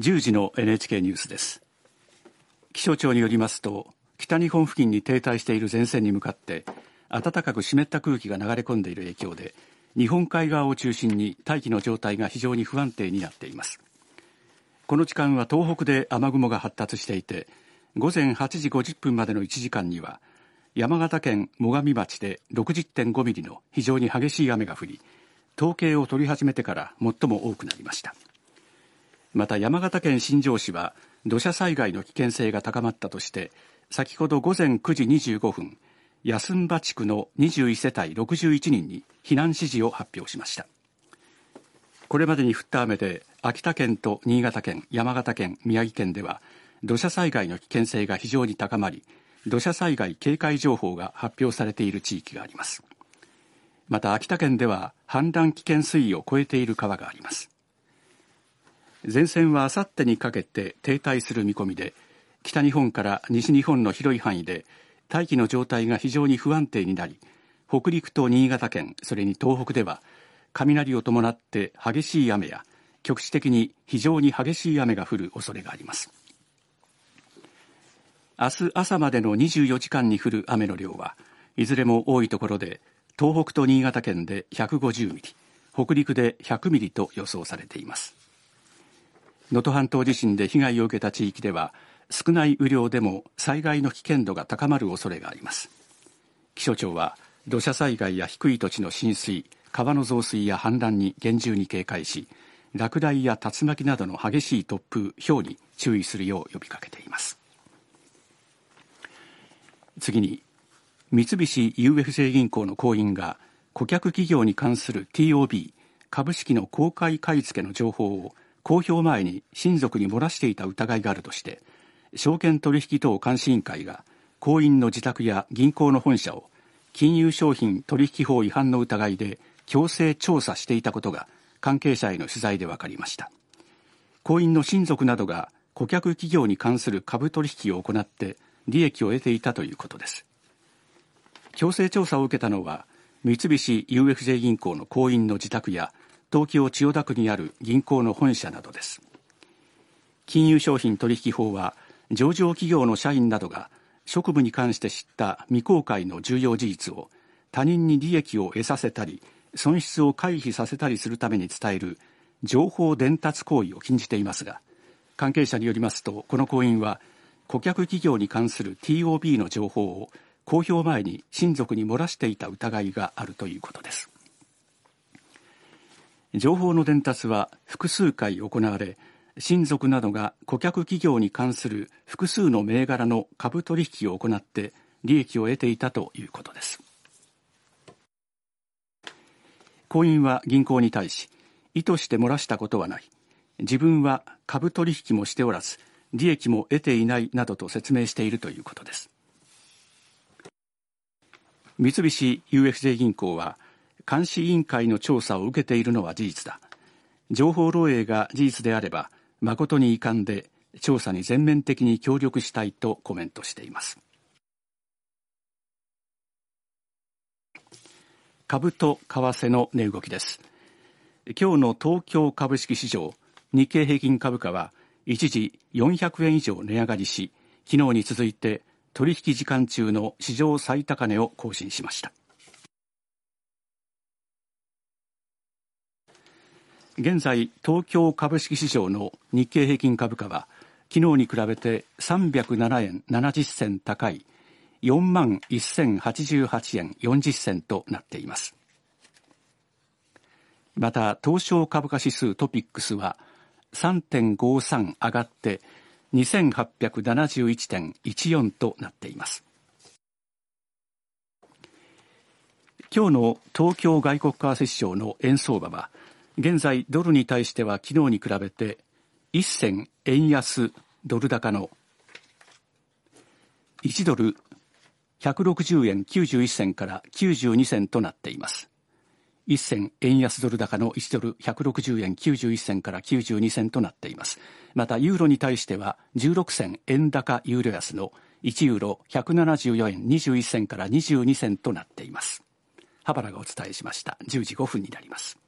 10時の NHK ニュースです。気象庁によりますと北日本付近に停滞している前線に向かって暖かく湿った空気が流れ込んでいる影響で日本海側を中心に大気の状態が非常に不安定になっています。この時間は東北で雨雲が発達していて午前8時50分までの1時間には山形県最上町で60.5ミリの非常に激しい雨が降り統計を取り始めてから最も多くなりました。また山形県新庄市は土砂災害の危険性が高まったとして先ほど午前9時25分安 mb 場地区の21世帯61人に避難指示を発表しました。これまでに降った雨で秋田県と新潟県山形県宮城県では土砂災害の危険性が非常に高まり土砂災害警戒情報が発表されている地域があります。また秋田県では氾濫危険水位を超えている川があります。前線はあさってにかけて停滞する見込みで北日本から西日本の広い範囲で大気の状態が非常に不安定になり北陸と新潟県それに東北では雷を伴って激しい雨や局地的に非常に激しい雨が降る恐れがあります。明日朝までの24時間に降る雨の量はいずれも多いところで東北と新潟県で150ミリ北陸で100ミリと予想されています。能登半島地震で被害を受けた地域では少ない雨量でも災害の危険度が高まる恐れがあります。気象庁は土砂災害や低い土地の浸水川の増水や氾濫に厳重に警戒し落雷や竜巻などの激しい突風氷に注意するよう呼びかけています。次に三菱 UFJ 銀行の行員が顧客企業に関する TOB 株式の公開買い付けの情報を公表前に親族に漏らしていた疑いがあるとして証券取引等監視委員会が行員の自宅や銀行の本社を金融商品取引法違反の疑いで強制調査していたことが関係者への取材で分かりました。行員の親族などが顧客企業に関する株取引を行って利益を得ていたということです。強制調査を受けたのは三菱 UFJ 銀行の行員の自宅や東京千代田区にある銀行の本社などです。金融商品取引法は上場企業の社員などが職務に関して知った未公開の重要事実を他人に利益を得させたり損失を回避させたりするために伝える情報伝達行為を禁じていますが関係者によりますとこの行員は顧客企業に関する TOB の情報を公表前に親族に漏らしていた疑いがあるということです。情報の伝達は複数回行われ親族などが顧客企業に関する複数の銘柄の株取引を行って利益を得ていたということです。行員は銀行に対し意図して漏らしたことはない。自分は株取引もしておらず利益も得ていないなどと説明しているということです。三菱 UFJ 銀行は監視委員会の調査を受けているのは事実だ。情報漏洩が事実であれば誠に遺憾で調査に全面的に協力したいとコメントしています。株と為替の値動きです。今日の東京株式市場日経平均株価は一時400円以上値上がりし昨日に続いて取引時間中の史上最高値を更新しました。現在東京株式市場の日経平均株価は昨日に比べて307円70銭高い4万1088円40銭となっています。また東証株価指数トピックスは3.53上がって2871.14となっています。今日の東京外国為替市場の円相場は現在ドルに対しては昨日に比べて1銭円安ドル高の1ドル160円91銭から92銭となっています。1銭円安ドル高の1ドル160円91銭から92銭となっています。またユーロに対しては16銭円高ユーロ安の1ユーロ174円21銭から22銭となっています。羽原がお伝えしました。10時5分になります。